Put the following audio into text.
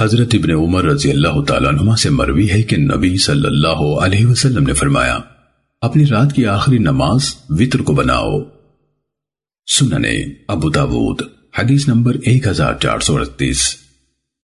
حضرت ابن عمر رضی اللہ تعالیٰ عنہ سے مروی ہے کہ نبی صلی اللہ علیہ وسلم نے فرمایا، اپنی رات کی آخری نماز وطر کو بناؤ۔ سننے ابو داود، حدیث نمبر ایک ہزار چار سو اڑتیس۔